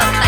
ตั้งแต่